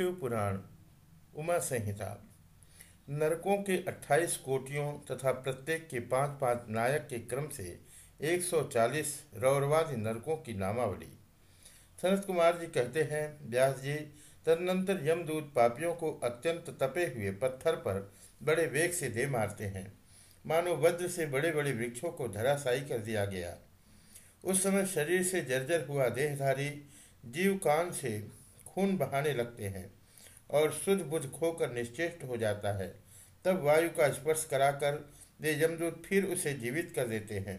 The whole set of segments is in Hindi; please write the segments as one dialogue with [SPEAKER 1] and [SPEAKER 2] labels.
[SPEAKER 1] शिव पुराण उमा संहिता, नरकों के 28 कोटियों तथा प्रत्येक के पाँच पाँच नायक के क्रम से 140 रौरवादी नरकों की नामावली। सनत कुमार जी कहते हैं, व्यास जी, तदनंतर यमदूत पापियों को अत्यंत तपे हुए पत्थर पर बड़े वेग से दे मारते हैं। मानो वज्र से बड़े बड़े वृक्षों को धराशायी कर दिया गया। उस समय शरीर से जर्जर हुआ देहधारी जीव कान से खून बहाने लगते हैं और शुद्ध बुद्ध खोकर निश्चेष्ट हो जाता है। तब वायु का स्पर्श कराकर वे यमदूत फिर उसे जीवित कर देते हैं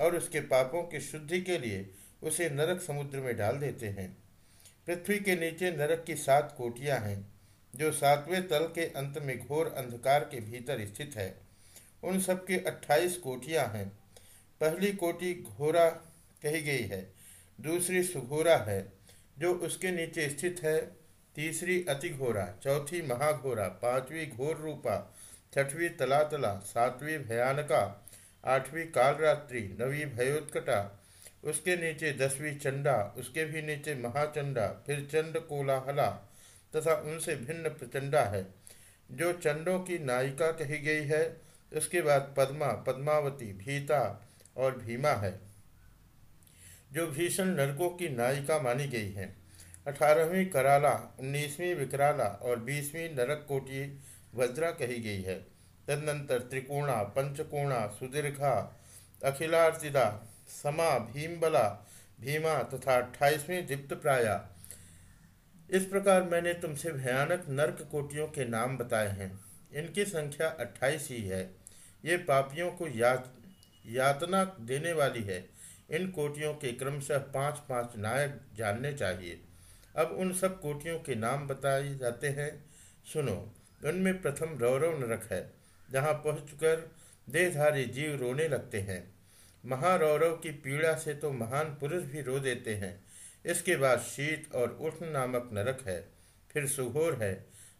[SPEAKER 1] और उसके पापों की शुद्धि के लिए उसे नरक समुद्र में डाल देते हैं। पृथ्वी के नीचे नरक की सात कोटियाँ हैं, जो सातवें तल के अंत में घोर अंधकार के भीतर स्थित है। उन सबके अट्ठाईस कोटियाँ हैं। पहली कोटि घोरा कही गई है, दूसरी सुघोरा है जो उसके नीचे स्थित है, तीसरी अति घोरा चौथी महाघोरा पांचवी घोर रूपा, छठवीं तलातला, सातवीं भयानका, आठवीं कालरात्रि, नवी भयोत्कटा, उसके नीचे दसवीं चंडा, उसके भी नीचे महाचंडा, फिर चंड कोलाहला तथा उनसे भिन्न प्रचंडा है। जो चंडों की नायिका कही गई है, उसके बाद पद्मा, पद्मावती, भीता और भीमा है। जो भीषण नरकों की नायिका मानी गई है। अठारहवीं कराला, उन्नीसवीं विकराला और बीसवीं नरक कोटि वज्रा कही गई है। तदनंतर त्रिकोणा, पंचकोणा, सुदीर्घा अखिलार्तिदा समा, भीमबला, भीमा तथा अट्ठाईसवीं दीप्त प्राया इस प्रकार मैंने तुमसे भयानक नर्क कोटियों के नाम बताए हैं। इनकी संख्या अट्ठाईस ही है। ये पापियों को यात यातना देने वाली है। इन कोटियों के क्रमशः पाँच पाँच नायक जानने चाहिए। अब उन सब कोटियों के नाम बताए जाते हैं। सुनो, उनमें प्रथम रौरव नरक है, जहाँ पहुँचकर देहधारी जीव रोने लगते हैं। महारौरव की पीड़ा से तो महान पुरुष भी रो देते हैं। इसके बाद शीत और उष्ण नामक नरक है, फिर सुघोर है।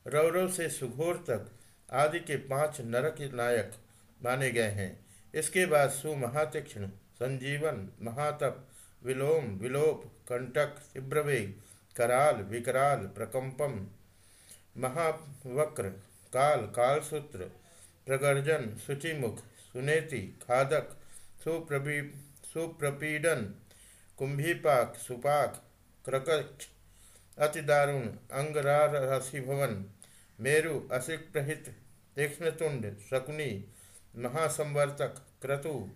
[SPEAKER 1] रौरव से सुघोर तक आदि के पाँच नरक नायक माने गए हैं। इसके बाद सुमहातीक्षण। संजीवन, महातप, विलोम, विलोप, कंटक तीव्रवेग कराल, विकराल, प्रकंपम, महावक्र, काल, कालसूत्र, प्रगर्जन शुचिमुख सुनेति, खादक सुप्रपी सुप्रपीडन, कुंभीपाक, सुपाक क्रकक्ष अतिदारुण अंगराशि भवन मेरु, असिक प्रहित, तीक्ष्णतुंड, शकुनी, महासंवर्तक, क्रतु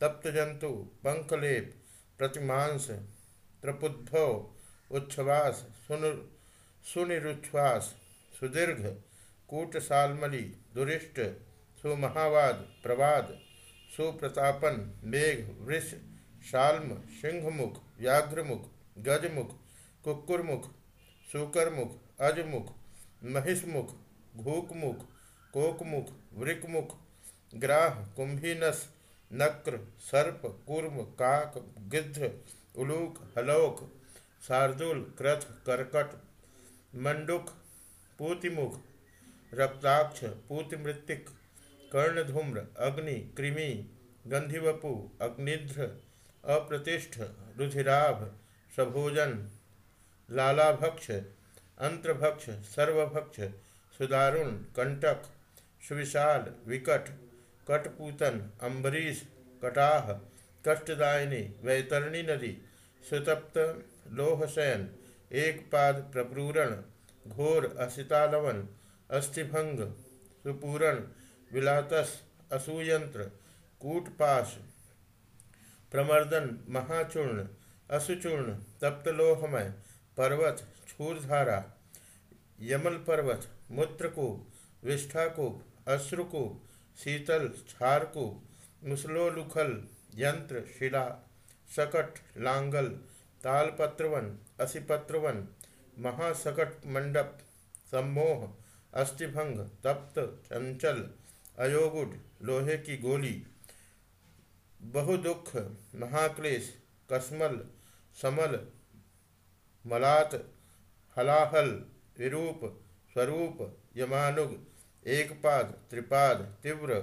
[SPEAKER 1] तप्तजंतु पंखलेप, प्रतिमांस त्रपुद्भव उच्छ्वास सुनिरुच्छ्वास, सुदीर्घ, कूटसालमली, दुरिष्ट, सुमहावाद, प्रवाद, सुप्रतापन, मेघ, वृष, शाल्म, सिंहमुख व्याघ्रमुख गजमुख, कुक्कुरमुख, सुकरमुख, अजमुख, महिषमुख, घूकमुख, कोकमुख, वृकमुख, ग्राह, कुंभीनस नक्र, सर्प, कूर्म, काक, गिद्ध, उलूक, हलोक, शार्दुल, क्रथ, करकट, मंडुक, पूतिमुख, रक्ताक्ष पूतिमृतिक कर्णधूम्र, अग्नि, कृमि, गंधिवपु, अग्निध्र, अप्रतिष्ठ, रुधिराभ, सभोजन, लालाभक्ष, अंत्रभक्ष, सर्वभक्ष, सुदारुण, कंटक, सुविशाल, विकट कटपूतन अम्बरीश, कटाह, कष्टदायिनी, वैतरणी नदी, सुतप्त लोहशयन एक पाद प्रपूरण, घोर असितालवन, अस्थिभंग, सुपूरण, विलातस, असूयंत्र, कूटपाश, प्रमर्दन, महाचूर्ण, असुचूर्ण, तप्तलोहमय, पर्वत, क्षूरधारा यमल पर्वत मूत्रकूप, विष्ठाकूप, अश्रुकूप शीतल छारकु मुसलोलुखल यंत्र, शिला, सकट, लांगल, तालपत्रवन, असिपत्रवन, महासकट मंडप, सम्मोह, अस्थिभंग, तप्त, चंचल, अयोगुड, लोहे की गोली, बहुदुख, महाक्लेश, कसमल, समल, मलात, हलाहल, विरूप, स्वरूप, यमानुग एक पाद त्रिपाद, तीव्र,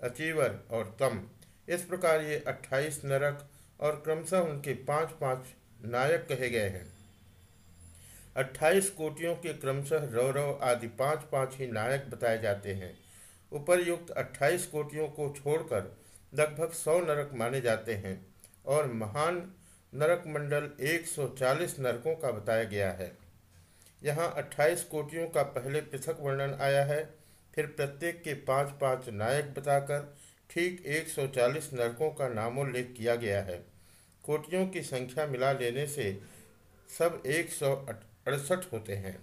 [SPEAKER 1] अचीवर और तम। इस प्रकार ये अट्ठाईस नरक और क्रमशः उनके पाँच पाँच नायक कहे गए हैं। अट्ठाईस कोटियों के क्रमशः रौरव आदि पाँच पाँच ही नायक बताए जाते हैं। उपरयुक्त अट्ठाईस कोटियों को छोड़कर लगभग सौ नरक माने जाते हैं और महान नरक मंडल 140 नरकों का बताया गया है। यहाँ 28 कोटियों का पहले पृथक वर्णन आया है फिर प्रत्येक के पाँच पाँच नायक बताकर ठीक 140 नरकों का नामोल्लेख किया गया है। कोटियों की संख्या मिला लेने से सब एक सौ अड़सठ होते हैं।